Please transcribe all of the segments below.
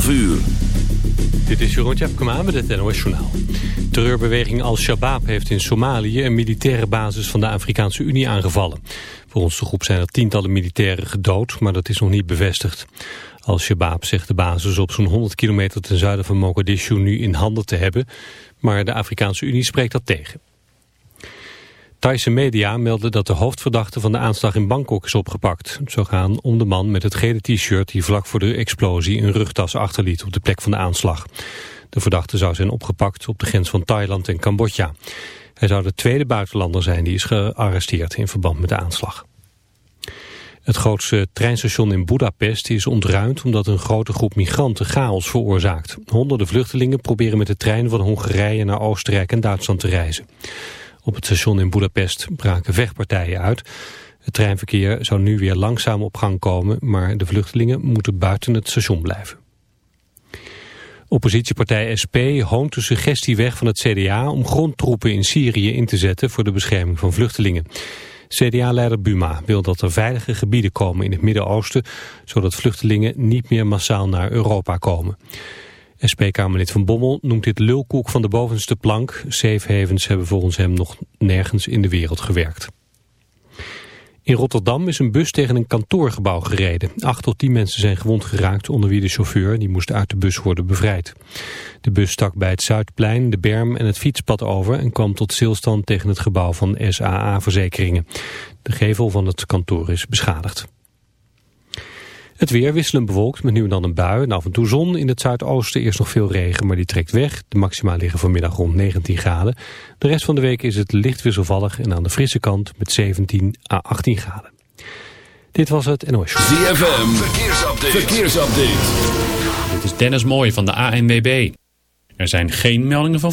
12 uur. Dit is Jeroen Tjepkema met het NOS Journaal. Terreurbeweging Al-Shabaab heeft in Somalië een militaire basis van de Afrikaanse Unie aangevallen. Volgens de groep zijn er tientallen militairen gedood, maar dat is nog niet bevestigd. Al-Shabaab zegt de basis op zo'n 100 kilometer ten zuiden van Mogadishu nu in handen te hebben, maar de Afrikaanse Unie spreekt dat tegen. Thaise media melden dat de hoofdverdachte van de aanslag in Bangkok is opgepakt. Het zou gaan om de man met het gele t-shirt die vlak voor de explosie een rugtas achterliet op de plek van de aanslag. De verdachte zou zijn opgepakt op de grens van Thailand en Cambodja. Hij zou de tweede buitenlander zijn die is gearresteerd in verband met de aanslag. Het grootste treinstation in Budapest is ontruimd omdat een grote groep migranten chaos veroorzaakt. Honderden vluchtelingen proberen met de trein van Hongarije naar Oostenrijk en Duitsland te reizen. Op het station in Budapest braken vechtpartijen uit. Het treinverkeer zou nu weer langzaam op gang komen, maar de vluchtelingen moeten buiten het station blijven. Oppositiepartij SP hoont de suggestie weg van het CDA om grondtroepen in Syrië in te zetten voor de bescherming van vluchtelingen. CDA-leider Buma wil dat er veilige gebieden komen in het Midden-Oosten, zodat vluchtelingen niet meer massaal naar Europa komen. SP-Kamerlid Van Bommel noemt dit lulkoek van de bovenste plank. Safe havens hebben volgens hem nog nergens in de wereld gewerkt. In Rotterdam is een bus tegen een kantoorgebouw gereden. Acht tot tien mensen zijn gewond geraakt, onder wie de chauffeur. Die moest uit de bus worden bevrijd. De bus stak bij het Zuidplein, de berm en het fietspad over... en kwam tot stilstand tegen het gebouw van SAA-verzekeringen. De gevel van het kantoor is beschadigd. Het weer wisselend bewolkt met nu en dan een bui en af en toe zon. In het zuidoosten eerst nog veel regen, maar die trekt weg. De maxima liggen vanmiddag rond 19 graden. De rest van de week is het licht wisselvallig en aan de frisse kant met 17 à 18 graden. Dit was het NOS. ZFM, verkeersupdate. verkeersupdate. Dit is Dennis Mooij van de ANWB. Er zijn geen meldingen van...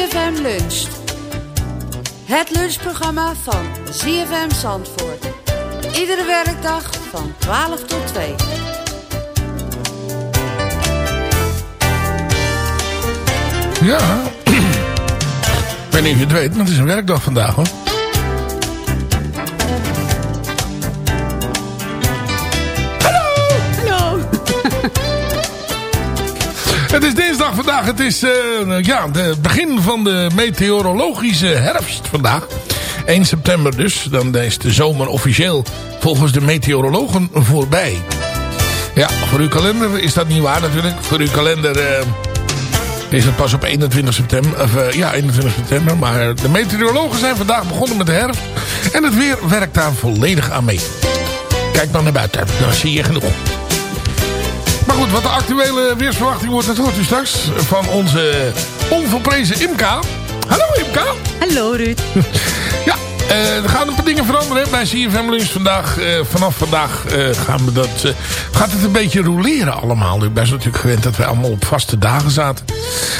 ZFM Lunch. Het lunchprogramma van ZFM Zandvoort. Iedere werkdag van 12 tot 2. Ja. Ik weet niet of het weet, maar het is een werkdag vandaag hoor. Het is dinsdag vandaag. Het is eh, ja, het begin van de meteorologische herfst vandaag. 1 september dus. Dan is de zomer officieel volgens de meteorologen voorbij. Ja, voor uw kalender is dat niet waar natuurlijk. Voor uw kalender... eh, is het pas op 21 september. Of, uh, ja, 21 september. Maar de meteorologen zijn vandaag begonnen met de herfst. En het weer werkt daar volledig aan mee. Kijk dan naar buiten. Dan zie je genoeg. Goed, wat de actuele weersverwachting wordt, dat hoort u straks van onze onvolprezen Imka. Hallo Imka. Hallo Ruud. ja, uh, er gaan een paar dingen veranderen bij CFM Lunch vandaag. Uh, vanaf vandaag uh, gaan we dat, gaat het een beetje roleren allemaal. Ik ben natuurlijk gewend dat wij allemaal op vaste dagen zaten.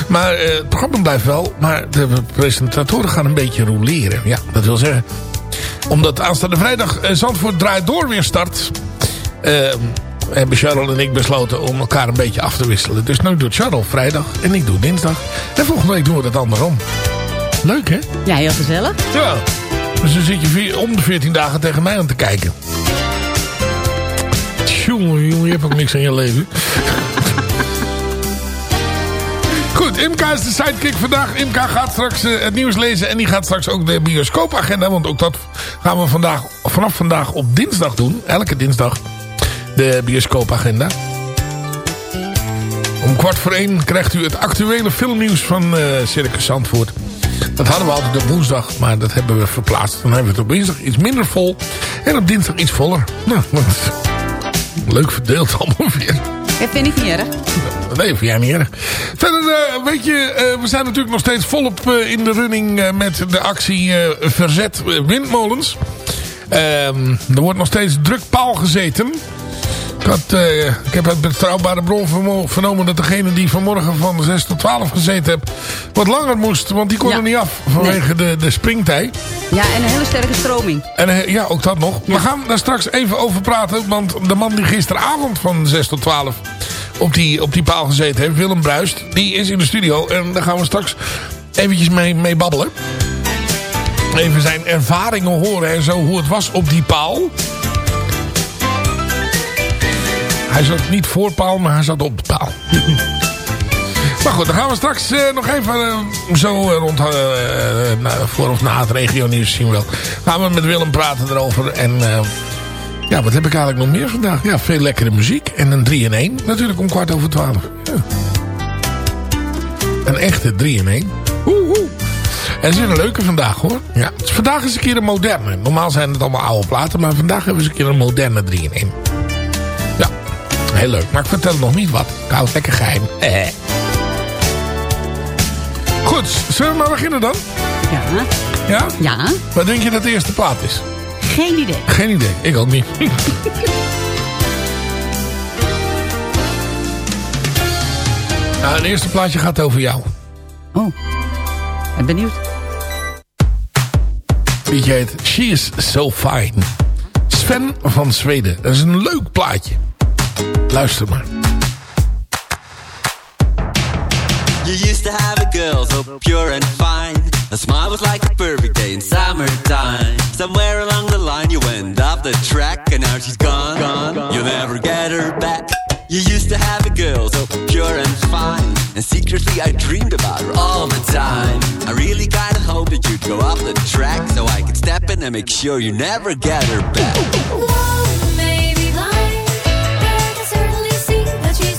Maar het programma blijft wel. Maar de presentatoren gaan een beetje roleren. Ja, dat wil zeggen. Omdat aanstaande vrijdag Zandvoort draait door weer start. Hebben Charles en ik besloten om elkaar een beetje af te wisselen. Dus nu doet Charles vrijdag en ik doe dinsdag. En volgende week doen we het andersom. Leuk hè? Ja, heel gezellig. Ja. Dus dan zit je om de 14 dagen tegen mij aan te kijken. Jongen, jongen, je hebt ook niks aan je leven. Goed, Imka is de sidekick vandaag. Imka gaat straks uh, het nieuws lezen en die gaat straks ook de bioscoopagenda. Want ook dat gaan we vandaag, vanaf vandaag op dinsdag doen. Elke dinsdag de bioscoopagenda. Om kwart voor één krijgt u het actuele filmnieuws van uh, Circus Zandvoort. Dat hadden we altijd op woensdag, maar dat hebben we verplaatst. Dan hebben we het op woensdag iets minder vol. En op dinsdag iets voller. Nou, leuk verdeeld allemaal weer. Dat vind ik niet erg. Nee, vind jij niet erg. Verder, uh, weet je, uh, we zijn natuurlijk nog steeds volop uh, in de running met de actie Verzet Windmolens. Ehm, er wordt nog steeds druk paal gezeten. Had, uh, ik heb uit betrouwbare bron vernomen dat degene die vanmorgen van 6 tot 12 gezeten heb... wat langer moest, want die kon er niet af vanwege de, de springtij. Ja, en een hele sterke stroming. En, ja, ook dat nog. We gaan daar straks even over praten, want de man die gisteravond van 6 tot 12 op die, op die paal gezeten heeft, Willem Bruist, die is in de studio. En daar gaan we straks eventjes mee, mee babbelen. Even zijn ervaringen horen en zo, hoe het was op die paal. Hij zat niet voor paal, maar hij zat op de paal. maar goed, dan gaan we straks uh, nog even uh, zo rond uh, voor of na het regio nieuws zien we wel. Gaan we met Willem praten erover. En ja, wat heb ik eigenlijk nog meer vandaag? Ja, veel lekkere muziek. En een 3 in 1 natuurlijk om kwart over 12. Ja. Een echte 3 in 1. Oeh, En het is een leuke vandaag hoor. Ja. Vandaag is een keer een moderne. Normaal zijn het allemaal oude platen. Maar vandaag hebben we eens een keer een moderne 3 in 1. Heel leuk. Maar ik vertel nog niet wat. Ik hou het lekker geheim. Eh. Goed, zullen we maar beginnen dan? Ja. Ja? Ja. Wat denk je dat de eerste plaat is? Geen idee. Geen idee. Ik ook niet. nou, het eerste plaatje gaat over jou. Oh. Ben benieuwd. Liedje heet She is So Fine. Sven van Zweden. Dat is een leuk plaatje. Luister maar. You used to have a girl so pure and fine. A smile was like a perfect day in summertime. Somewhere along the line you went off the track and now she's gone. gone. You'll never get her back. You used to have a girl so pure and fine. And secretly I dreamed about her all the time. I really kinda hope that you'd go off the track so I could step in and make sure you never get her back.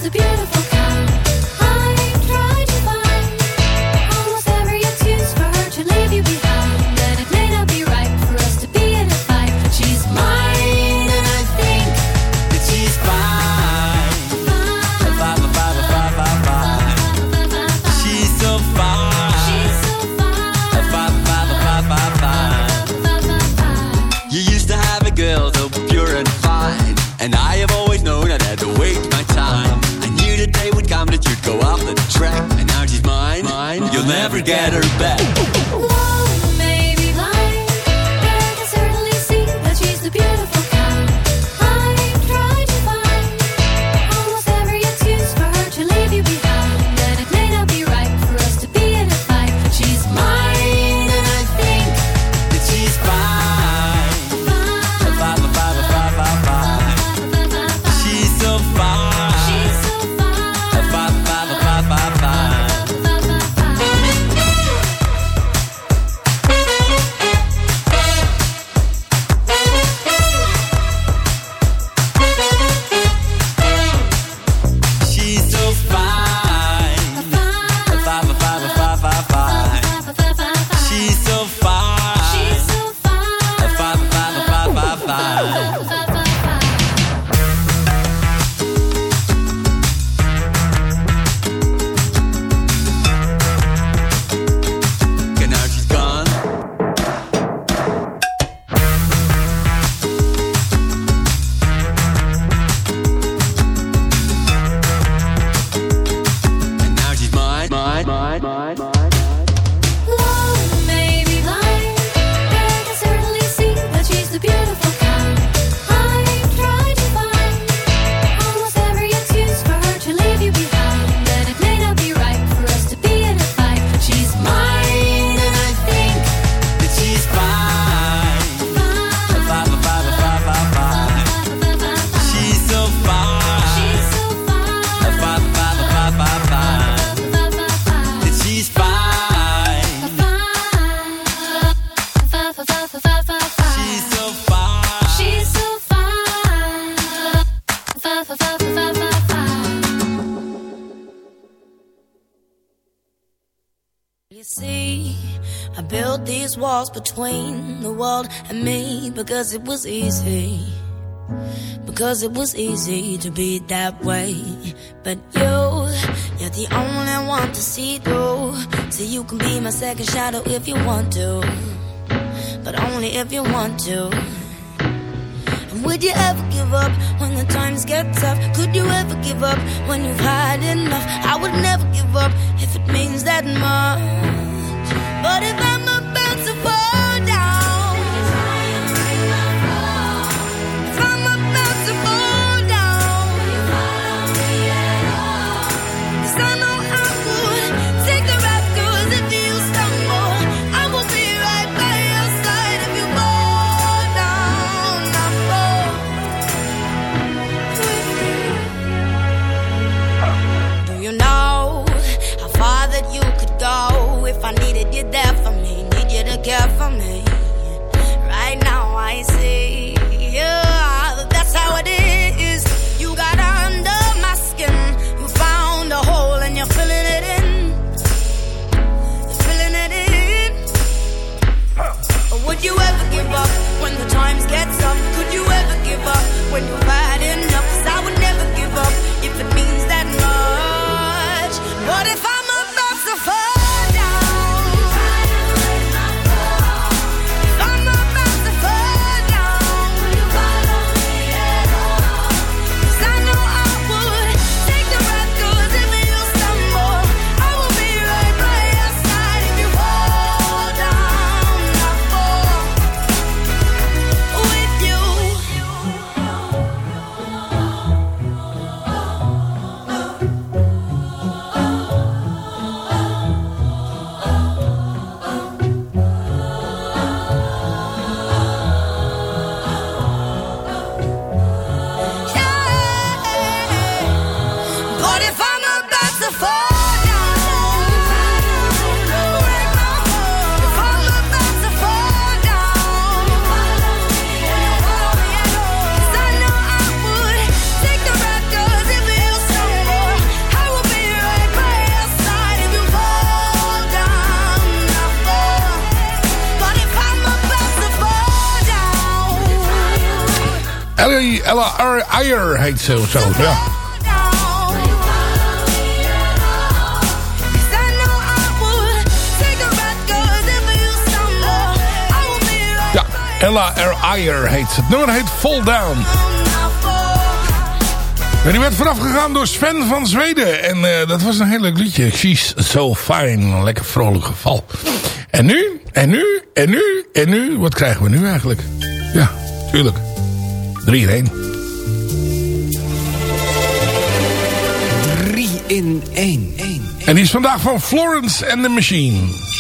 It's beautiful get her You see, I built these walls between the world and me because it was easy. Because it was easy to be that way. But you, you're the only one to see through. So you can be my second shadow if you want to. But only if you want to. And would you ever give up when the times get tough? Could you ever give up when you've had enough? I would never up if it means that much. But if I Higher heet ze of zo. Ja. Ja, Ella R. Iyer heet ze. Het nummer heet Fall Down. En die werd voorafgegaan door Sven van Zweden. En eh, dat was een heel leuk liedje. She's so fijn, Een lekker vrolijk geval. En nu, en nu, en nu, en nu. Wat krijgen we nu eigenlijk? Ja, tuurlijk. 3 1. En die is vandaag van Florence and the Machine.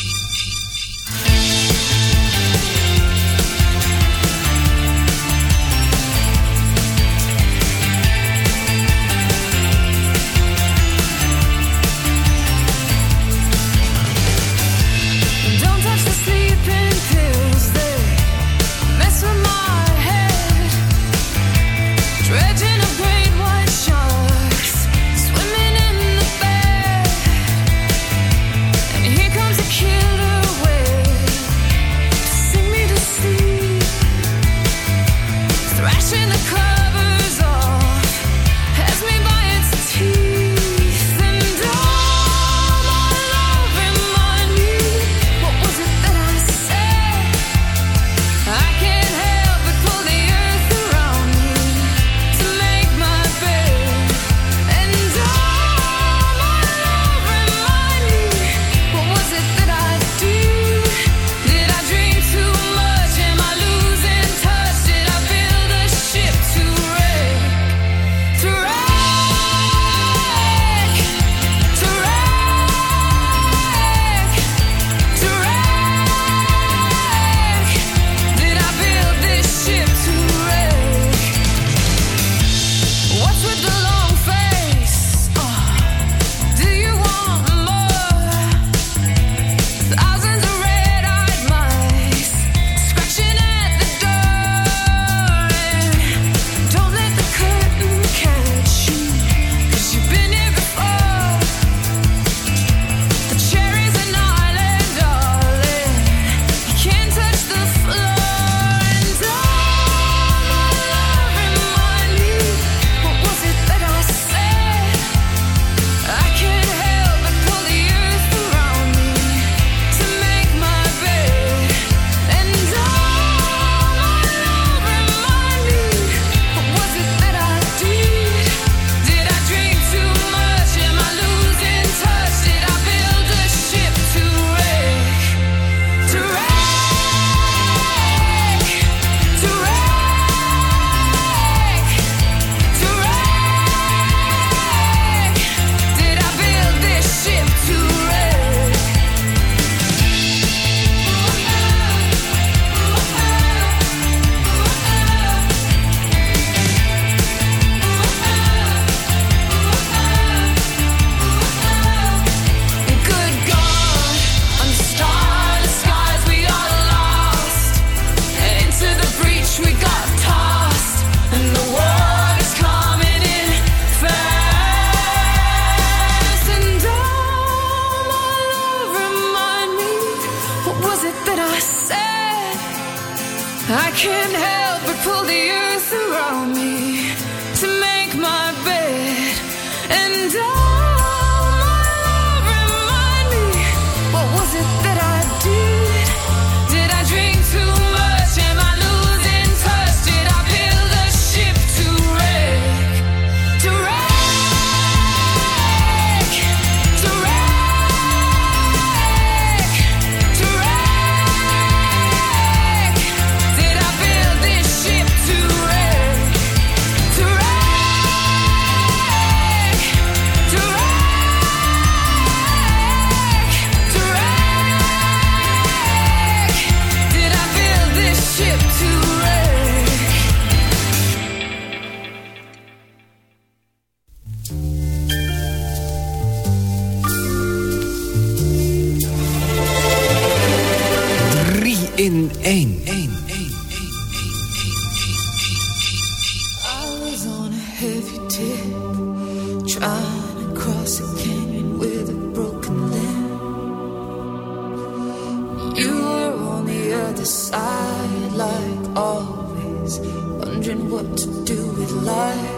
You were on the other side, like always, wondering what to do with life.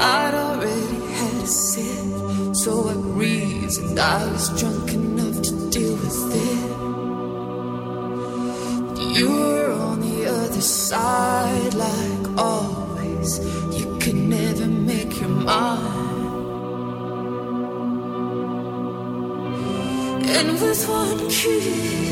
I'd already had a sip, so I reasoned I was drunk enough to deal with it. You were on the other side, like always. You could never make your mind. 自存续。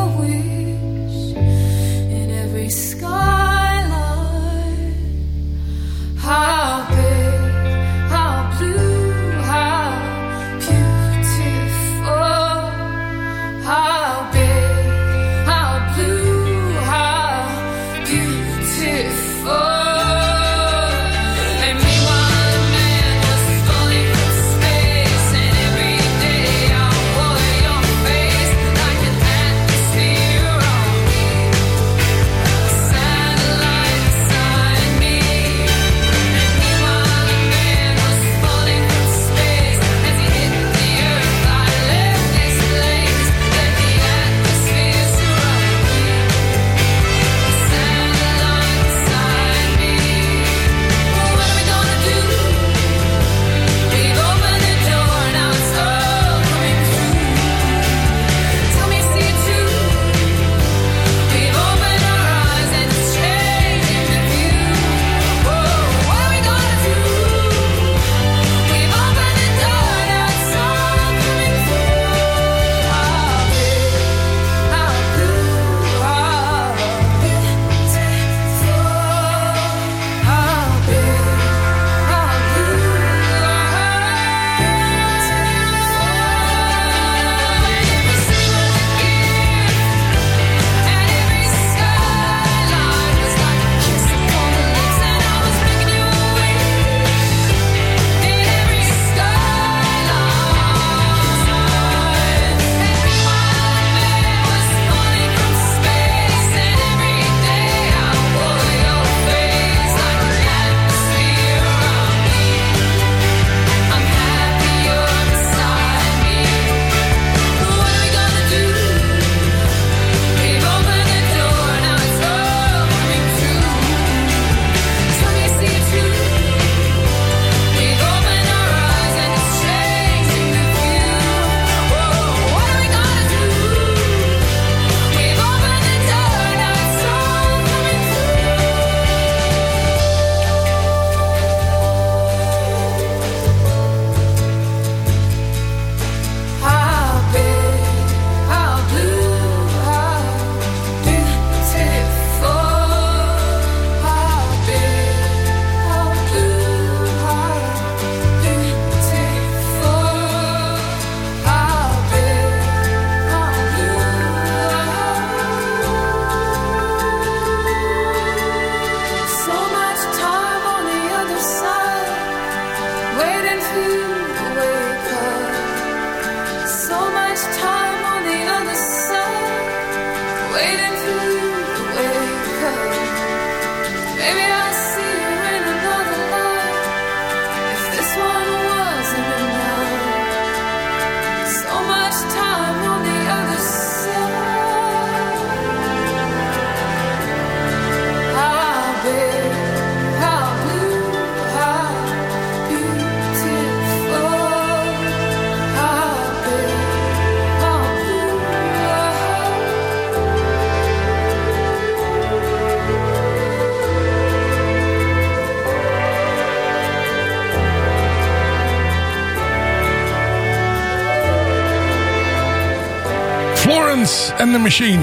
and the Machine.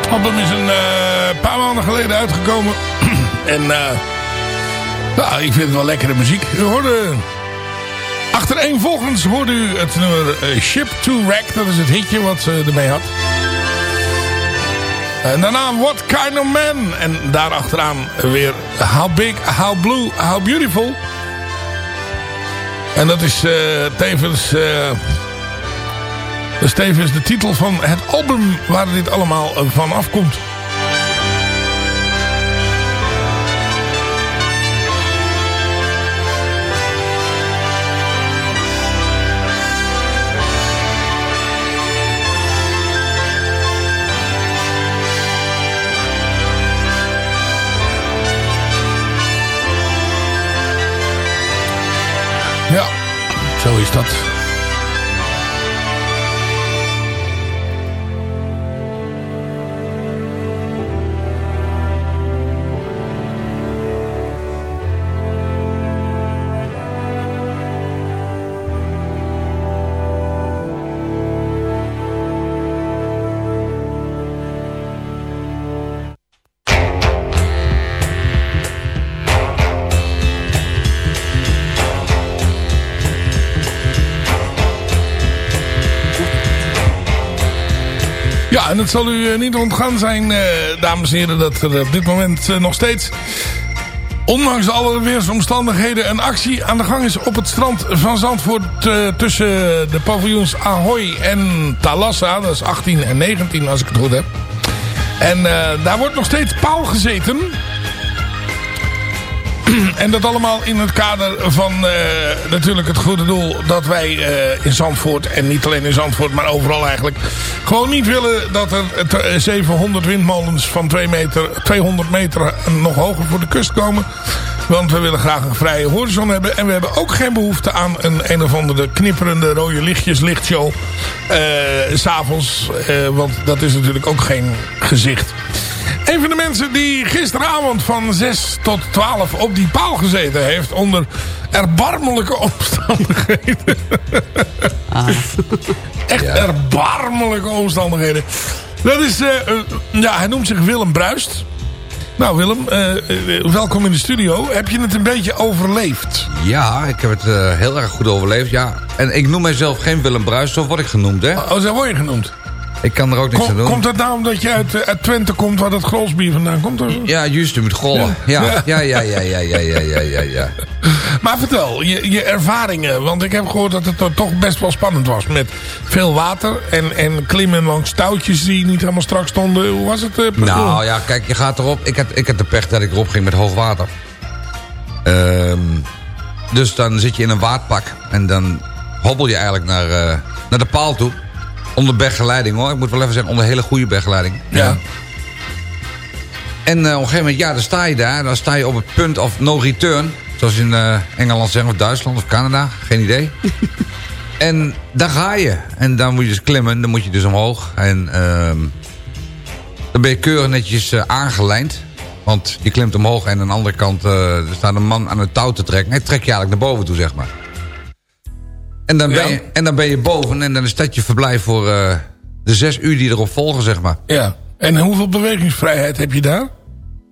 Het album is een eh, paar maanden geleden uitgekomen. en nou, ik vind het wel lekkere muziek. U hoorde... volgens hoorde u het nummer eh, Ship to Wreck. Dat is het hitje wat ze ermee had. En daarna What Kind of Man. En daarachteraan weer How Big, How Blue, How Beautiful. En dat is uh, tevens... Eh, is tevens de titel van het album waar dit allemaal eh, van afkomt. Zo is dat. Ja, en het zal u eh, niet ontgaan zijn, eh, dames en heren, dat er op dit moment eh, nog steeds, ondanks alle weersomstandigheden, een actie aan de gang is op het strand van Zandvoort tussen de paviljoens Ahoy en Talassa. Dat is 18 en 19 als ik het goed heb. En daar wordt nog steeds paal gezeten. En dat allemaal in het kader van eh, natuurlijk het goede doel dat wij eh, in Zandvoort, en niet alleen in Zandvoort, maar overal eigenlijk, gewoon niet willen dat er eh, 700 windmolens van 2 meter, 200 meter nog hoger voor de kust komen. Want we willen graag een vrije horizon hebben. En we hebben ook geen behoefte aan een een of andere knipperende rode lichtjes lichtshow. eh, s S'avonds. eh, want dat is natuurlijk ook geen gezicht. Een van de mensen die gisteravond van 6 tot 12 op die paal gezeten heeft. Onder erbarmelijke omstandigheden. Echt erbarmelijke omstandigheden. Dat is, eh, eh, ja, hij noemt zich Willem Bruist. Nou Willem, eh, welkom in de studio. Heb je het een beetje overleefd? Ja, ik heb het heel erg goed overleefd, ja. En ik noem mijzelf geen Willem Bruis, zo word ik genoemd, hè. Oh, zo word je genoemd. Ik kan er ook niks Kom- aan doen. komt dat nou omdat je uit, eh, uit Twente komt waar dat grolsbier vandaan komt? Of? Ja, juist, u moet gollen. Ja, ja, ja, ja, ja, ja, ja, ja, ja, ja. Maar vertel, je, je ervaringen. Want ik heb gehoord dat het er toch best wel spannend was. Met veel water en, en klimmen langs touwtjes die niet helemaal strak stonden. Hoe was het? eh, Nou ja, kijk, je gaat erop. Ik had, ik had de pech dat ik erop ging met hoog water. Ehm, dus dan zit je in een waadpak. En dan hobbel je eigenlijk naar, eh, naar de paal toe. Onder begeleiding hoor. Ik moet wel even zeggen, onder hele goede begeleiding. Ja. En eh, op een gegeven moment, ja, dan sta je daar. Dan sta je op het punt of no return. Zoals in eh, Engeland zeggen, of Duitsland of Canada. Geen idee. en daar ga je. En dan moet je dus klimmen. Dan moet je dus omhoog. En ehm, dan ben je keurig netjes eh, aangelijnd. Want je klimt omhoog en aan de andere kant staat een man aan het touw te trekken. Hij trekt je eigenlijk naar boven toe, zeg maar. En dan ben, Ja. je, en dan ben je boven en dan is dat je verblijf voor eh, de zes uur die erop volgen, zeg maar. Ja. En hoeveel bewegingsvrijheid heb je daar?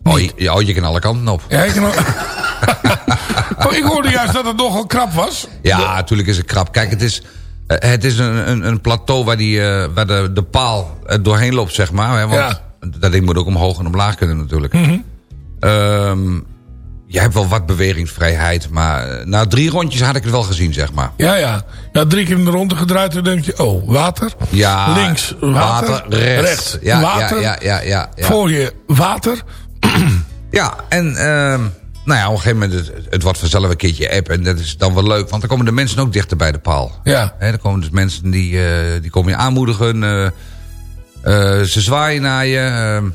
Oh, je, oh, je kan alle kanten op. Ja, ik, kan oh, ik hoorde juist dat het nogal krap was. Ja, natuurlijk is het krap. Kijk, het is, eh, het is een, een, een plateau waar, die, eh, waar de, de paal doorheen loopt, zeg maar. Hè, want Ja. dat ding moet ook omhoog en omlaag kunnen natuurlijk. Ehm, je hebt wel wat bewegingsvrijheid, maar eh, na drie rondjes had ik het wel gezien, zeg maar. Ja, ja. Ja, drie keer in de ronde gedraaid en denk je, oh, water. Ja, Links, water. rechts. Ja, water. Ja, ja, ja, ja. Voor je water. Ja, en ehm, nou ja, op een gegeven moment, het, het wordt vanzelf een keertje app. En dat is dan wel leuk, want dan komen de mensen ook dichter bij de paal. Ja. Hè, dan komen dus mensen die, eh, die komen je aanmoedigen. eh, ze zwaaien naar je.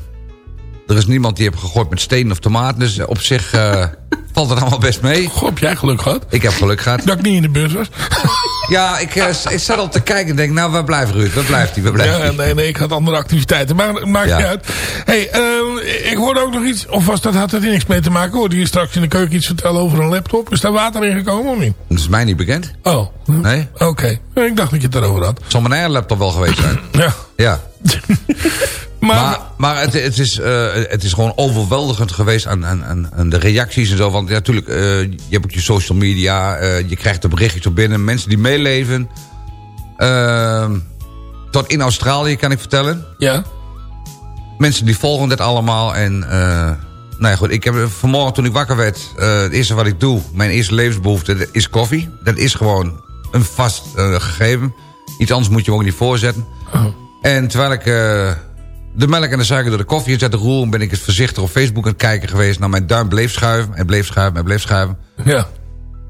Ehm, er is niemand die heeft gegooid met stenen of tomaten. Dus op zich eh, valt het allemaal best mee. Goh, heb jij geluk gehad? Ik heb geluk gehad. Dat ik niet in de buurt was. Ja, ik, eh, ik zat al te kijken en denk, nou, waar blijft Ruud? Waar blijft hij? Waar blijft Ja, nee, nee, ik had andere activiteiten. Maar maakt Ja. niet uit. hey, eh, ik hoorde ook nog iets. Of was dat, had er niks mee te maken? Hoorde je straks in de keuken iets vertellen over een laptop? Is daar water in gekomen of niet? Dat is mij niet bekend. Oh, Nee? oké. Ik dacht dat je het erover had. Zal mijn eigen laptop wel geweest zijn. Ja. Ja. Maar, Maar, maar het, het, is, eh, het is gewoon overweldigend geweest aan, aan, de reacties en zo. Want ja, natuurlijk, eh, je hebt ook je social media. eh, je krijgt er berichtjes op binnen. Mensen die meeleven. Ehm, tot in Australië kan ik vertellen. ja. Mensen die volgen dit allemaal. En nou ja, goed, ik heb vanmorgen toen ik wakker werd... het eerste wat ik doe, mijn eerste levensbehoefte, is koffie. Dat is gewoon een vast gegeven. Iets anders moet je me ook niet voorzetten. En terwijl ik de melk en de suiker door de koffie in zette roeren... ben ik eens voorzichtig op Facebook aan het kijken geweest... naar mijn duim bleef schuiven en bleef schuiven en bleef schuiven. Ja.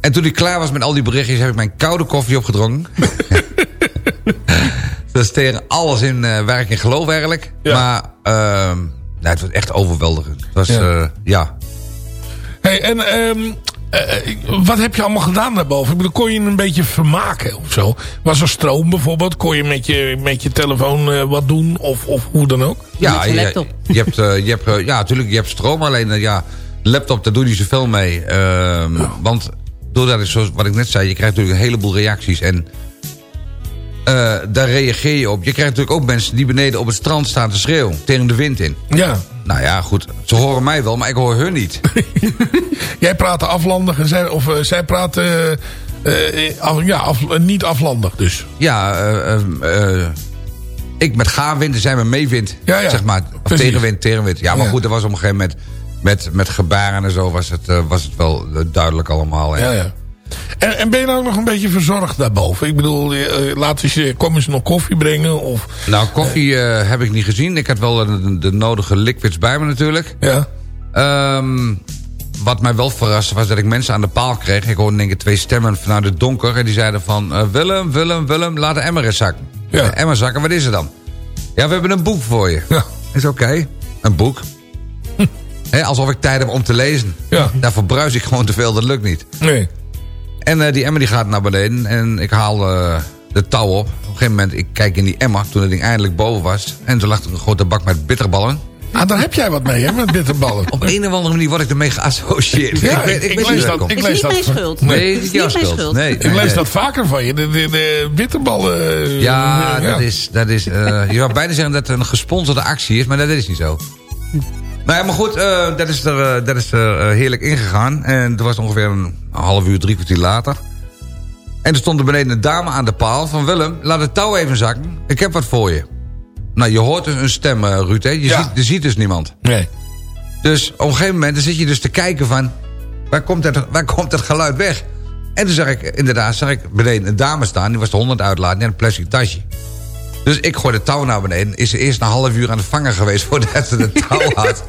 En toen ik klaar was met al die berichtjes... heb ik mijn koude koffie opgedrongen. Dat is tegen alles in eh, werk en geloof eigenlijk. Ja. Maar ehm, nou, het was echt overweldigend. Het was, Ja. ja. ja. Hey, en ehm, eh, wat heb je allemaal gedaan daarboven? Ik bedoel, kon je een beetje vermaken of zo? Was er stroom bijvoorbeeld? Kon je met je, met je telefoon eh, wat doen? Of, of hoe dan ook? Ja, je je, laptop. je hebt, eh, je hebt, eh, ja, natuurlijk, je hebt stroom. Alleen, eh, ja, laptop, daar doe je niet zoveel mee. Ehm, Want doordat, ik, zoals wat ik net zei, je krijgt natuurlijk een heleboel reacties. En eh, daar reageer je op. Je krijgt natuurlijk ook mensen die beneden op het strand staan te schreeuwen. Tegen de wind in. Ja. Nou ja, goed. Ze horen mij wel, maar ik hoor hun niet. Jij praatte aflandig en zij, of eh, zij praten eh, af- ja, af- niet aflandig dus. Ja, eh, eh, eh, ik met gaarwind en zij met meewind. Ja, ja. Zeg maar. Of Precies. tegenwind, tegenwind. Ja, maar Ja. goed, er was op een gegeven moment... Met, met gebaren en zo was het, was het wel duidelijk allemaal. hè. Ja, ja. En, en ben je nou ook nog een beetje verzorgd daarboven? Ik bedoel, eh, laat eens, je- kom eens nog koffie brengen of... Nou, koffie eh, heb ik niet gezien. Ik had wel de, de nodige liquids bij me natuurlijk. Ja. Ehm, wat mij wel verraste was dat ik mensen aan de paal kreeg. Ik hoorde één keer twee stemmen vanuit het donker. En die zeiden van... eh, Willem, Willem, Willem, laat de emmer eens zakken. Ja. De emmer zakken, wat is er dan? Ja, we hebben een boek voor je. Ja. Is oké. Een boek. Alsof ik tijd heb om te lezen. Ja. Daarvoor bruis ik gewoon te veel, dat lukt niet. Nee. En eh, die emmer die gaat naar beneden. En ik haal eh, de touw op. Op een gegeven moment, ik kijk in die emmer. Toen het ding eindelijk boven was. En toen lag er een grote bak met bitterballen. Ah, daar heb jij wat mee, hè, met bitterballen. Op een of andere manier word ik ermee geassocieerd. Ja, weet- ik, weet lees dat. Ik Is lees niet dat mijn schuld. Nee, Is niet mijn schuld. Nee, Ik nee, lees dat vaker van je. De, de, de bitterballen. eh, Ja, dat is... Dat is eh, je zou bijna zeggen dat het een gesponsorde actie is, maar dat is niet zo. Nou ja, maar goed, eh, dat is er, eh, dat is er eh, heerlijk ingegaan. En het was ongeveer een half uur, drie kwartier later. En er stond er beneden een dame aan de paal van... Willem, laat het touw even zakken. Ik heb wat voor je. Nou, je hoort dus een stem, Ruud, hè? Je, Ja. ziet, je ziet dus niemand. Nee. Dus op een gegeven moment dan zit je dus te kijken van... Waar komt het, waar komt het geluid weg? En toen zag ik inderdaad zag ik beneden een dame staan. Die was de honderd uitlaten in een plastic tasje. Dus ik gooi de touw naar beneden. Is ze eerst een half uur aan het vangen geweest voordat ze de touw had.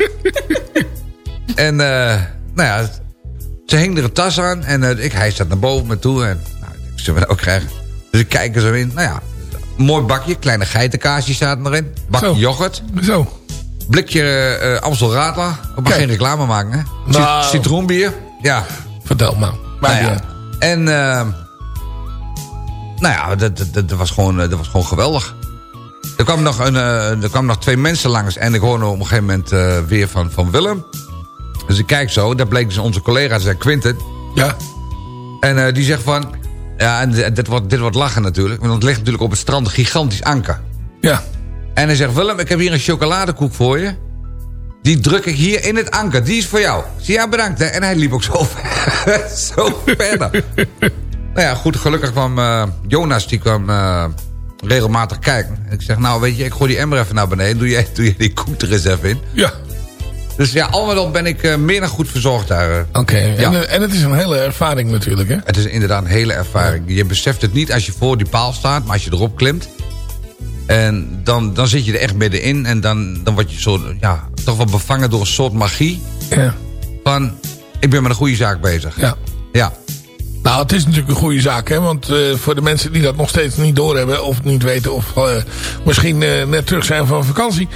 en eh, nou ja, ze hing er een tas aan. En eh, ik, hij staat naar boven me toe. En nou, ik denk, zullen we dat ook krijgen? Dus ik kijk er zo in. Nou ja, mooi bakje. Kleine geitenkaasje staat erin. Bakje Zo. yoghurt. Zo. Blikje eh Amstel Radler. Ik mag geen reclame maken, hè? Nou. Citroenbier. Ja. Vertel maar. maar Nou ja. En, eh, nou ja, dat, dat, dat, was gewoon, dat was gewoon geweldig. Er kwamen nog, een, eh, er kwamen nog twee mensen langs. En ik hoorde op een gegeven moment eh, weer van, van Willem. Dus ik kijk zo. Daar bleek dus onze collega, zei Quinten. Ja. En eh, die zegt van... Ja, en dit- wordt, dit wordt lachen natuurlijk. Want het ligt natuurlijk op het strand een gigantisch anker. Ja. En hij zegt, Willem, ik heb hier een chocoladekoek voor je. Die druk ik hier in het anker. Die is voor jou. Zeg, ja, bedankt. Hè. En hij liep ook zo, ver- zo verder. nou ja, goed, gelukkig kwam Jonas, die kwam regelmatig kijken. En ik zeg, nou weet je, ik gooi die emmer even naar beneden. Doe je, doe je die koek er eens even in. Ja. Dus ja, al met al ben ik eh, meer dan goed verzorgd daar. eh. Oké. Ja. En, eh, en het is een hele ervaring natuurlijk, hè? Het is inderdaad een hele ervaring. Je beseft het niet als je voor die paal staat, maar als je erop klimt. En dan, dan zit je er echt middenin. En dan, dan word je zo, ja, toch wel bevangen door een soort magie. Ja. Van, ik ben met een goede zaak bezig. Ja. Ja. Nou, het is natuurlijk een goede zaak, hè? Want eh, voor de mensen die dat nog steeds niet doorhebben... of niet weten of eh, misschien eh, net terug zijn van vakantie...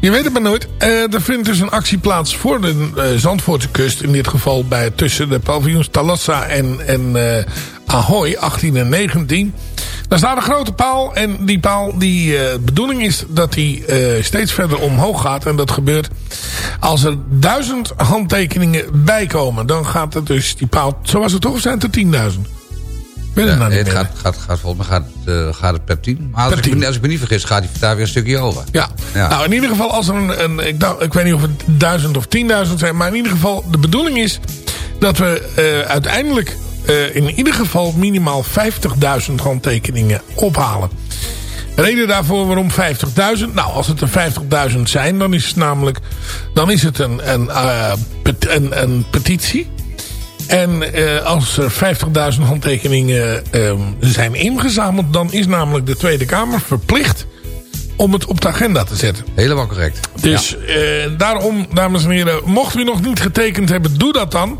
je weet het maar nooit. Er vindt dus een actie plaats voor de Zandvoortse kust. In dit geval bij, tussen de paviljoens Talassa en, en Ahoy, 18 en 19... Daar staat een grote paal en die paal, die eh, bedoeling is dat die eh, steeds verder omhoog gaat. En dat gebeurt als er duizend handtekeningen bijkomen. Dan gaat het dus, die paal, zo was het toch, of zijn het er 10.000? Weet het Ja, nou niet het gaat, gaat, gaat, volgens mij gaat, het, eh, gaat het per 10. Maar als, Per ik, me- 10. als ik me niet vergis, gaat hij daar weer een stukje over. Ja. Ja. nou in ieder geval als er een, een ik, dacht, ik weet niet of het duizend of tienduizend zijn, maar in ieder geval de bedoeling is dat we uiteindelijk in ieder geval minimaal 50.000 handtekeningen ophalen. Reden daarvoor waarom 50.000? Nou, als het er 50.000 zijn, dan is het namelijk dan is het een, een, eh, pet- een, een petitie. En eh, als er 50.000 handtekeningen eh, zijn ingezameld... dan is namelijk de Tweede Kamer verplicht om het op de agenda te zetten. Helemaal correct. Dus eh, daarom, dames en heren, mocht u nog niet getekend hebben, doe dat dan.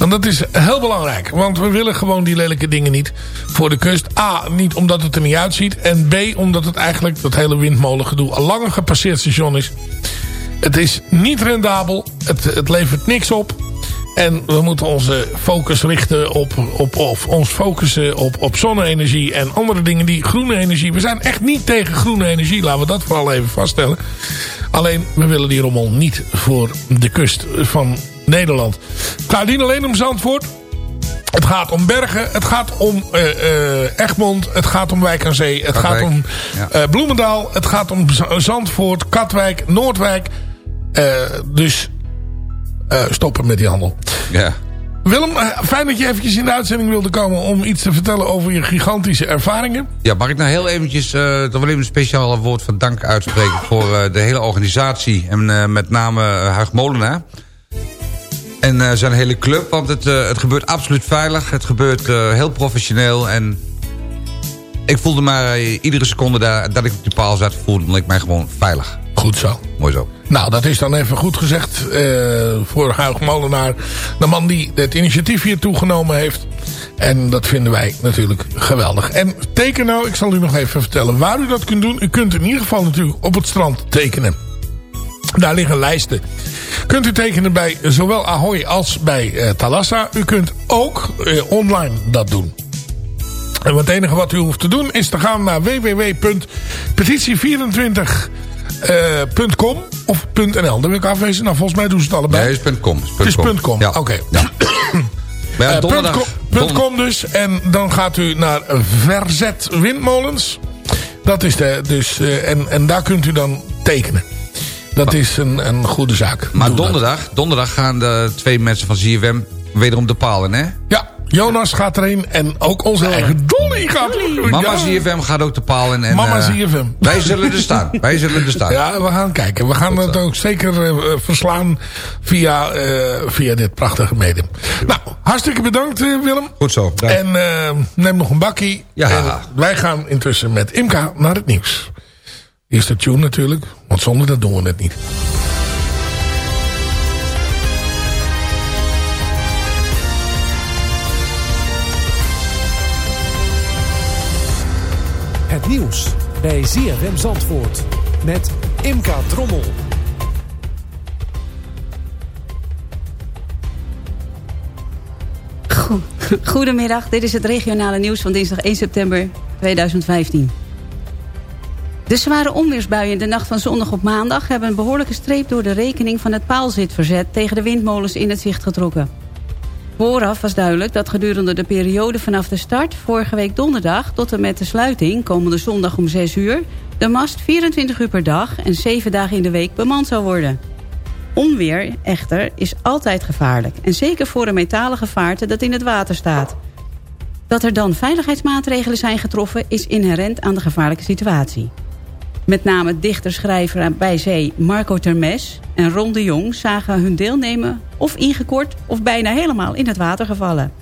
Want dat is heel belangrijk. Want we willen gewoon die lelijke dingen niet voor de kust. A, niet omdat het er niet uitziet. En B, omdat het eigenlijk, dat hele windmolengedoe, al lang een gepasseerd station is. Het is niet rendabel. Het, het levert niks op. En we moeten onze focus richten op, op, of ons focussen op, op zonne-energie en andere dingen die groene energie. We zijn echt niet tegen groene energie, laten we dat vooral even vaststellen. Alleen, we willen die rommel niet voor de kust van Nederland. Het gaat niet alleen om Zandvoort. Het gaat om Bergen, het gaat om eh, eh, Egmond, het gaat om Wijk aan Zee, het Katwijk, gaat om eh, Bloemendaal, het gaat om Zandvoort, Katwijk, Noordwijk. Dus stoppen met die handel. Ja. Willem, fijn dat je eventjes in de uitzending wilde komen... om iets te vertellen over je gigantische ervaringen. Ja, mag ik nou heel eventjes uh, toch wel even een speciaal woord van dank uitspreken... voor de hele organisatie en met name Huig Molenaar. En uh, zijn hele club, want het, uh, het gebeurt absoluut veilig. Het gebeurt uh, heel professioneel en... Ik voelde maar uh, iedere seconde daar, dat ik op die paal zat... voelde ik mij gewoon veilig. Goed zo. Mooi zo. Nou, dat is dan even goed gezegd uh, voor Huig Molenaar. De man die het initiatief hier toegenomen heeft. En dat vinden wij natuurlijk geweldig. En teken nou, ik zal u nog even vertellen waar u dat kunt doen. U kunt in ieder geval natuurlijk op het strand tekenen. Daar liggen lijsten. Kunt u tekenen bij zowel Ahoy als bij uh, Talassa. U kunt ook uh, online dat doen. En het enige wat u hoeft te doen is te gaan naar www.petitie24.com of .nl. Dan wil ik afwezen. Nou, volgens mij doen ze het allebei. Nee, het is .com. Het is .com. Ja. Oké. Okay. Ja. Ja, uh, donderdag, .com dus. En dan gaat u naar Verzet Windmolens. Dat is de, dus, uh, en, en daar kunt u dan tekenen. Dat is een, een goede zaak. Maar donderdag, donderdag gaan de twee mensen van ZFM wederom de palen, hè? Ja, Jonas gaat erin en ook onze eigen Dolly gaat erin. Mama ja. ZFM gaat ook de palen. En, Mama uh, ZFM. Wij zullen er staan. wij zullen er staan. Ja, we gaan kijken. We gaan het ook zeker uh, verslaan via, uh, via dit prachtige medium. Nou, hartstikke bedankt Willem. Goed zo. Dank. En neem nog een bakkie. Ja. En wij gaan intussen met Imka naar het nieuws. Eerst de tune natuurlijk, want zonder dat doen we het niet. Het nieuws bij ZFM Zandvoort met Imka Drommel. Goedemiddag, dit is het regionale nieuws van dinsdag 1 september 2015. De zware onweersbuien de nacht van zondag op maandag... hebben een behoorlijke streep door de rekening van het paalzitverzet... tegen de windmolens in het zicht getrokken. Vooraf was duidelijk dat gedurende de periode vanaf de start... vorige week donderdag tot en met de sluiting, komende zondag om 6 uur... de mast 24 uur per dag en 7 dagen in de week bemand zou worden. Onweer, echter, is altijd gevaarlijk. En zeker voor een metalen gevaarte dat in het water staat. Dat er dan veiligheidsmaatregelen zijn getroffen... is inherent aan de gevaarlijke situatie. Met name dichter-schrijver bij zee Marco Termes en Ron de Jong... zagen hun deelnemen of ingekort of bijna helemaal in het water gevallen.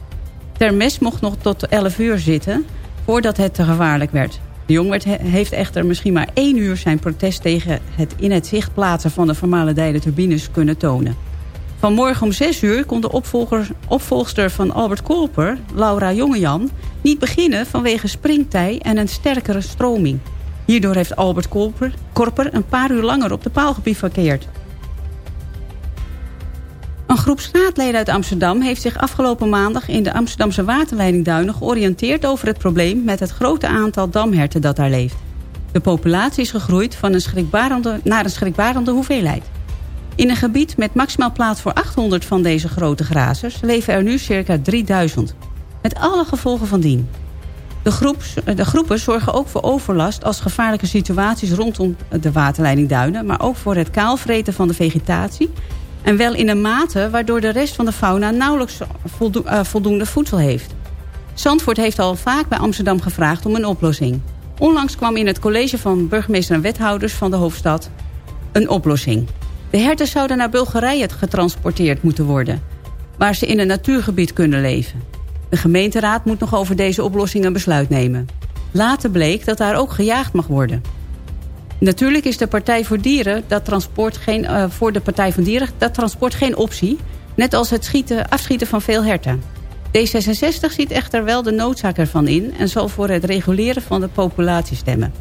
Termes mocht nog tot 11 uur zitten voordat het te gevaarlijk werd. De Jong werd, heeft echter misschien maar één uur zijn protest... tegen het in het zicht plaatsen van de vermalendijde turbines kunnen tonen. Vanmorgen om 6 uur kon de opvolgster van Albert Kolper, Laura Jongejan... niet beginnen vanwege springtij en een sterkere stroming... Hierdoor heeft Albert Korper, Korper een paar uur langer op de paal gebivakkeerd. Een groep straatleden uit Amsterdam heeft zich afgelopen maandag... in de Amsterdamse waterleidingduinen georiënteerd over het probleem... met het grote aantal damherten dat daar leeft. De populatie is gegroeid van een schrikbarende, naar een schrikbarende hoeveelheid. In een gebied met maximaal plaats voor 800 van deze grote grazers... leven er nu circa 3000. Met alle gevolgen van dien. De, de, groepen zorgen ook voor overlast als gevaarlijke situaties rondom de waterleiding Duinen... maar ook voor het kaalvreten van de vegetatie... en wel in een mate waardoor de rest van de fauna nauwelijks uh, voldoende voedsel heeft. Zandvoort heeft al vaak bij Amsterdam gevraagd om een oplossing. Onlangs kwam in het college van burgemeester en wethouders van de hoofdstad een oplossing. De herten zouden naar Bulgarije getransporteerd moeten worden... waar ze in een natuurgebied kunnen leven. De gemeenteraad moet nog over deze oplossing een besluit nemen. Later bleek dat daar ook gejaagd mag worden. Natuurlijk is de Partij voor Dieren dat transport geen, uh, voor de Partij van Dieren dat transport geen optie. Net als het schieten, afschieten van veel herten. D66 ziet echter wel de noodzaak ervan in... en zal voor het reguleren van de populatie stemmen.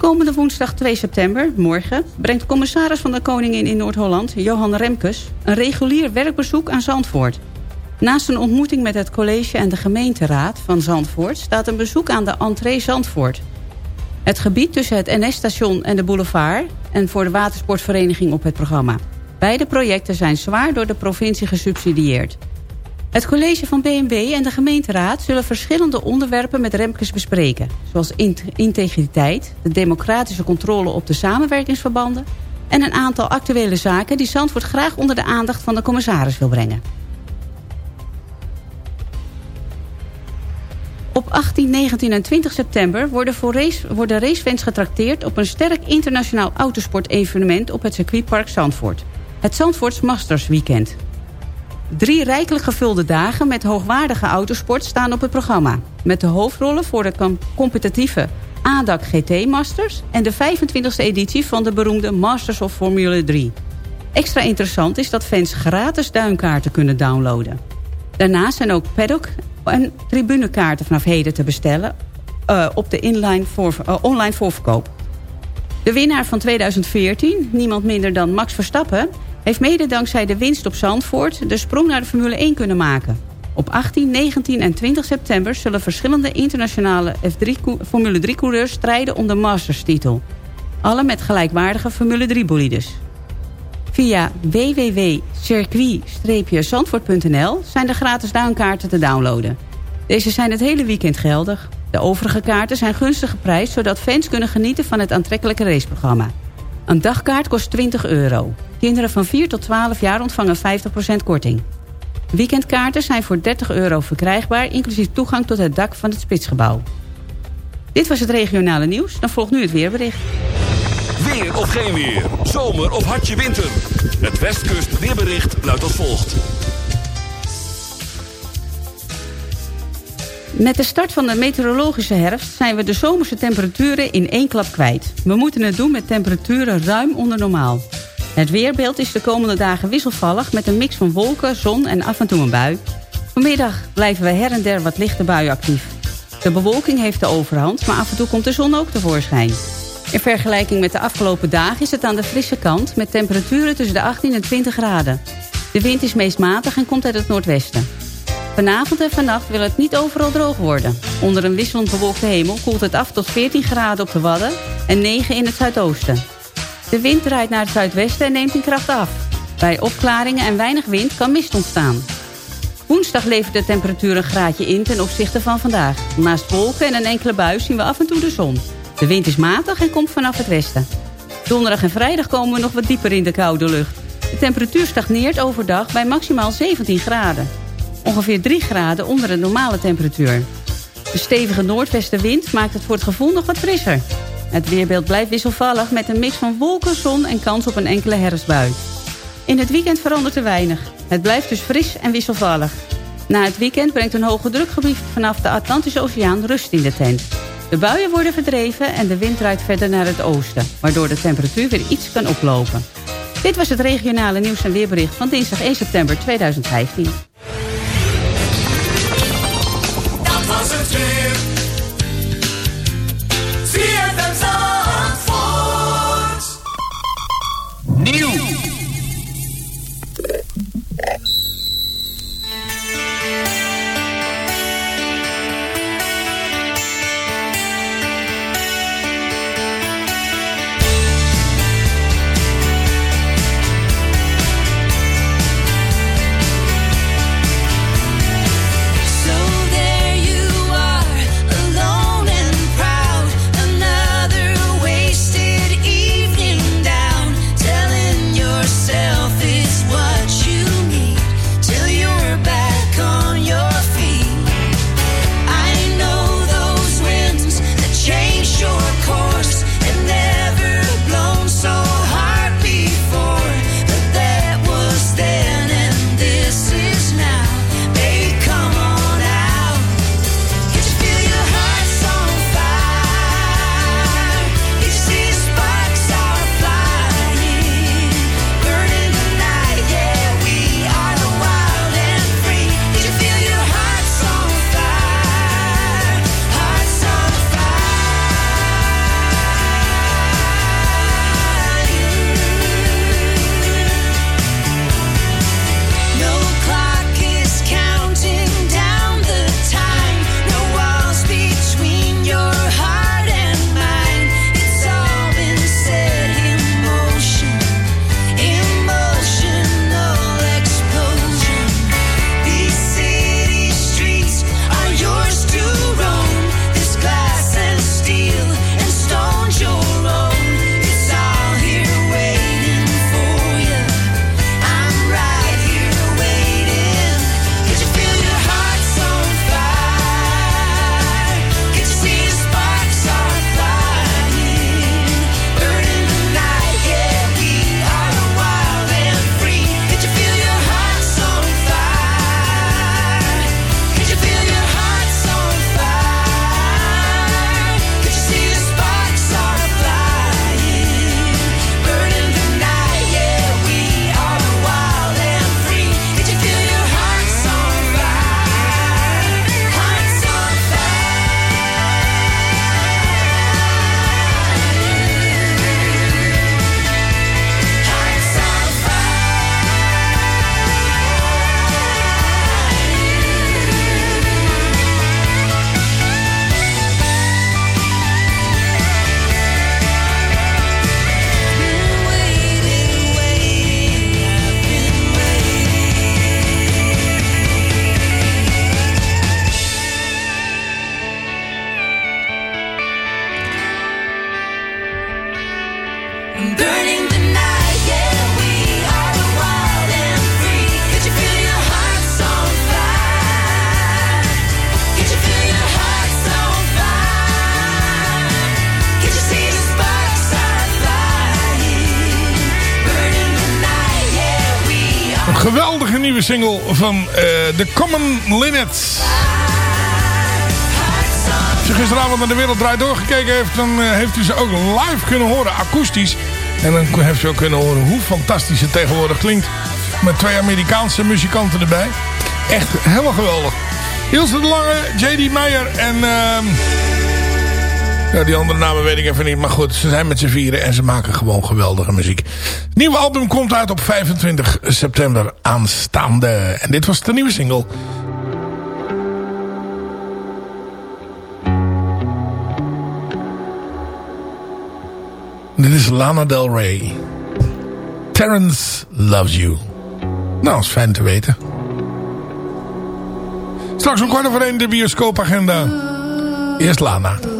Komende woensdag 2 september, morgen, brengt commissaris van de Koningin in Noord-Holland, Johan Remkes, een regulier werkbezoek aan Zandvoort. Naast een ontmoeting met het college en de gemeenteraad van Zandvoort staat een bezoek aan de entree Zandvoort. Het gebied tussen het NS-station en de boulevard en voor de watersportvereniging op het programma. Beide projecten zijn zwaar door de provincie gesubsidieerd. Het college van BMW en de gemeenteraad zullen verschillende onderwerpen met Remkes bespreken. Zoals integriteit, de democratische controle op de samenwerkingsverbanden... En een aantal actuele zaken die Zandvoort graag onder de aandacht van de commissaris wil brengen. Op 18, 19 en 20 september worden, voor race, worden racefans getrakteerd... op een sterk internationaal autosport-evenement op het circuitpark Zandvoort. Het Zandvoorts Masters Weekend. Drie rijkelijk gevulde dagen met hoogwaardige autosport staan op het programma. Met de hoofdrollen voor de com- competitieve ADAC GT Masters... en de 25e editie van de beroemde Masters of Formule 3. Extra interessant is dat fans gratis duinkaarten kunnen downloaden. Daarnaast zijn ook paddock en tribunekaarten vanaf heden te bestellen... eh, op de voor, eh, online voorverkoop. De winnaar van 2014, niemand minder dan Max Verstappen... heeft mede dankzij de winst op Zandvoort de sprong naar de Formule 1 kunnen maken. Op 18, 19 en 20 september zullen verschillende internationale F3 co- Formule 3-coureurs strijden om de Masters-titel. Alle met gelijkwaardige Formule 3-bolides. Via www.circuit-zandvoort.nl zijn de gratis duinkaarten te downloaden. Deze zijn het hele weekend geldig. De overige kaarten zijn gunstig geprijsd... zodat fans kunnen genieten van het aantrekkelijke raceprogramma. Een dagkaart kost 20 euro. Kinderen van 4 tot 12 jaar ontvangen 50% korting. Weekendkaarten zijn voor 30 euro verkrijgbaar... inclusief toegang tot het dak van het Spitsgebouw. Dit was het regionale nieuws. Dan volgt nu het weerbericht. Weer of geen weer. Zomer of hartje winter. Het Westkust weerbericht luidt als volgt. Met de start van de meteorologische herfst zijn we de zomerse temperaturen in één klap kwijt. We moeten het doen met temperaturen ruim onder normaal. Het weerbeeld is de komende dagen wisselvallig met een mix van wolken, zon en af en toe een bui. Vanmiddag blijven we her en der wat lichte buien actief. De bewolking heeft de overhand, maar af en toe komt de zon ook tevoorschijn. In vergelijking met de afgelopen dagen is het aan de frisse kant... met temperaturen tussen de 18 en 20 graden. De wind is meest matig en komt uit het noordwesten. Vanavond en vannacht wil het niet overal droog worden. Onder een wisselend bewolkte hemel koelt het af tot 14 graden op de Wadden... en 9 in het zuidoosten. De wind draait naar het zuidwesten en neemt in kracht af. Bij opklaringen en weinig wind kan mist ontstaan. Woensdag levert de temperatuur een graadje in ten opzichte van vandaag. Naast wolken en een enkele bui zien we af en toe de zon. De wind is matig en komt vanaf het westen. Donderdag en vrijdag komen we nog wat dieper in de koude lucht. De temperatuur stagneert overdag bij maximaal 17 graden. Ongeveer 3 graden onder de normale temperatuur. De stevige noordwestenwind maakt het voor het gevoel nog wat frisser. Het weerbeeld blijft wisselvallig met een mix van wolken, zon en kans op een enkele herfstbui. In het weekend verandert er weinig. Het blijft dus fris en wisselvallig. Na het weekend brengt een hoge drukgebied vanaf de Atlantische Oceaan rust in de tent. De buien worden verdreven en de wind draait verder naar het oosten... waardoor de temperatuur weer iets kan oplopen. Dit was het regionale nieuws- en weerbericht van dinsdag 1 september 2015. Van eh, The Common Linnets. Als je gisteravond naar de Wereld Draait doorgekeken heeft... dan eh, heeft u ze ook live kunnen horen, akoestisch. En dan heeft u ook kunnen horen hoe fantastisch het tegenwoordig klinkt. Met twee Amerikaanse muzikanten erbij. Echt helemaal geweldig. Ilse de Lange, J.D. Meijer en... ehm, ja, die andere namen weet ik even niet. Maar goed, ze zijn met z'n vieren en ze maken gewoon geweldige muziek. Nieuwe album komt uit op 25 september aanstaande. En dit was de nieuwe single. Dit is Lana Del Rey. Terrence Loves You. Nou, is fijn te weten. Straks om kwart over één de bioscoopagenda. Eerst Lana.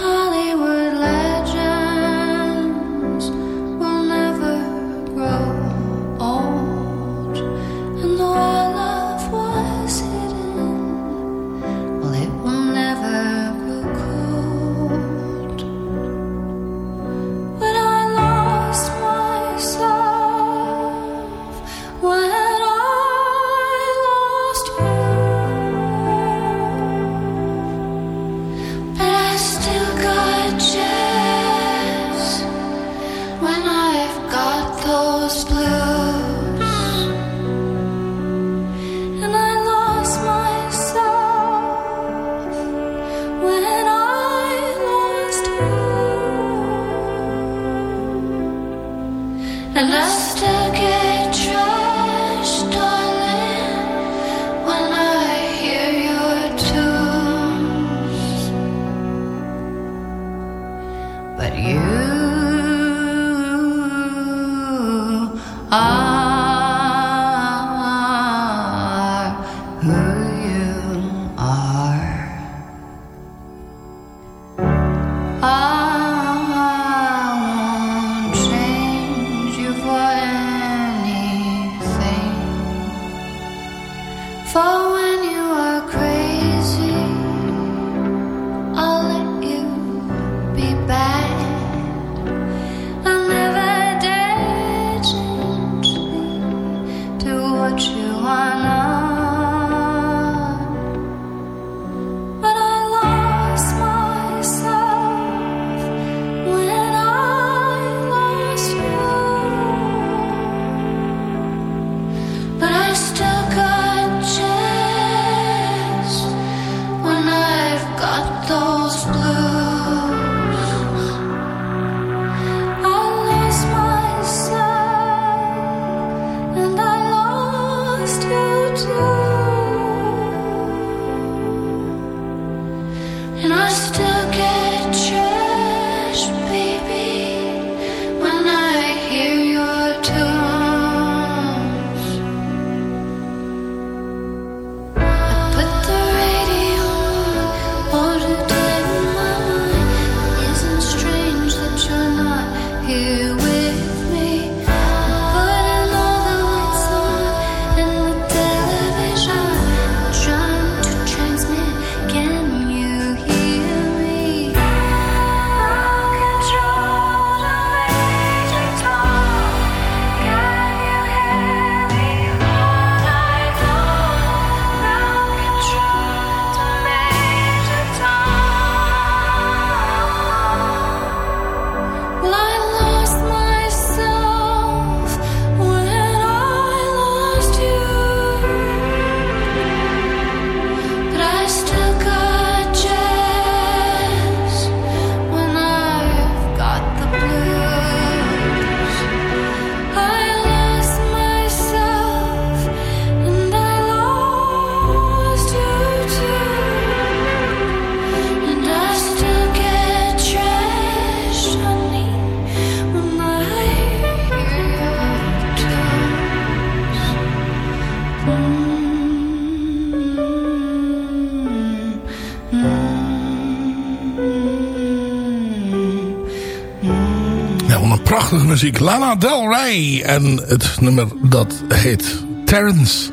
muziek. Lana Del Rey. En het nummer dat heet Terrence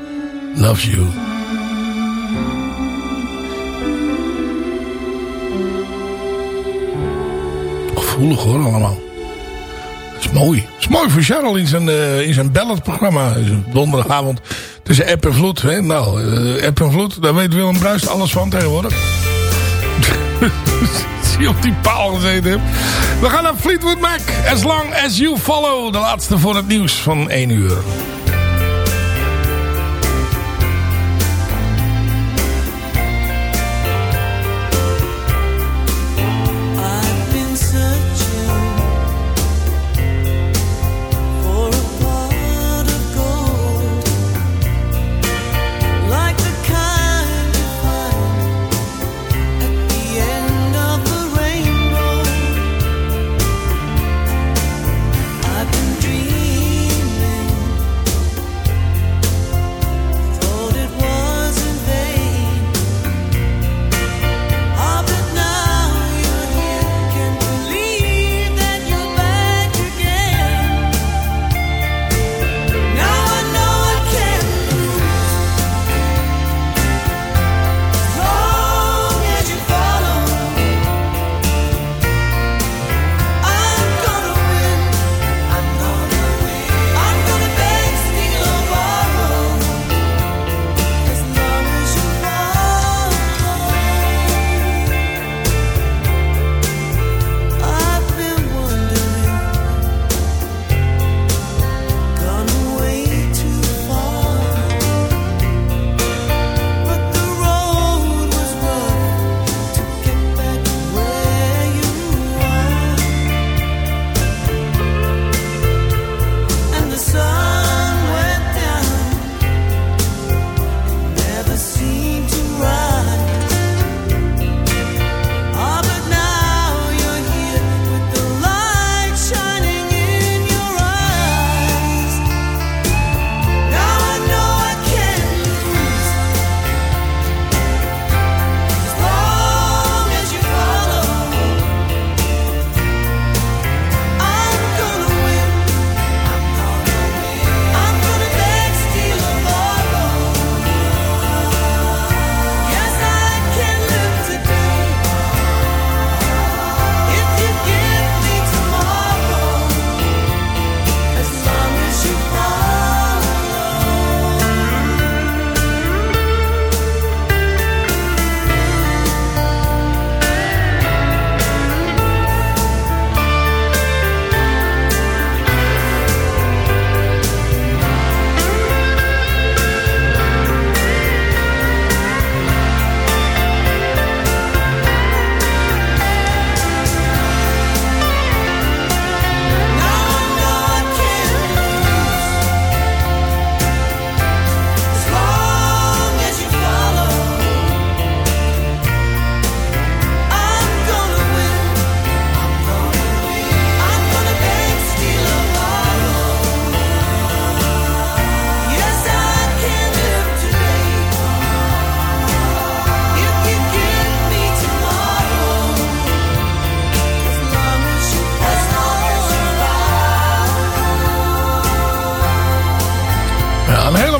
Loves You. Gevoelig hoor allemaal. Dat is mooi. Dat is mooi voor Charles in zijn, eh, in zijn balletprogramma. Donderdagavond tussen app en vloed. Hè? Nou, eh, app en vloed, daar weet Willem Bruist alles van tegenwoordig. Zie op die paal gezeten. We gaan naar Fleetwood Mac. As long as you follow. De laatste voor het nieuws van 1 uur.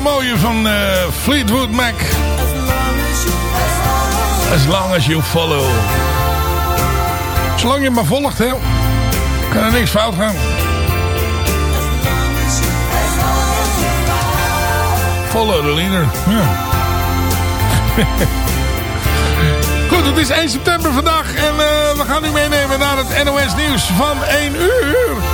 Mooie van eh, Fleetwood Mac. As long as you follow. Zolang je maar volgt, hè. Kan er niks fout gaan. Follow the leader. Ja. Goed, het is 1 september vandaag. En eh, we gaan u meenemen naar het NOS nieuws van 1 uur.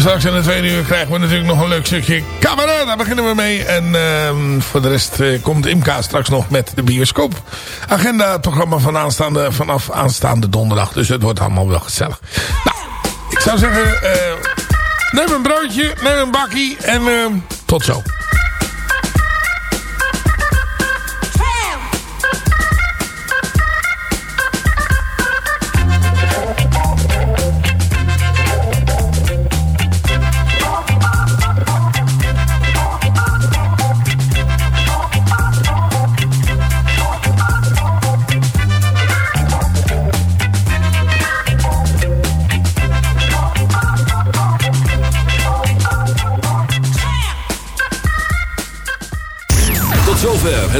Straks in de tweede uur krijgen we natuurlijk nog een leuk stukje cabaret. Daar beginnen we mee. En ehm, voor de rest eh, komt Imka straks nog met de bioscoop. Agenda, het programma van aanstaande, vanaf aanstaande donderdag. Dus het wordt allemaal wel gezellig. Nou, ik zou zeggen, eh, neem een broodje, neem een bakkie en ehm, tot zo.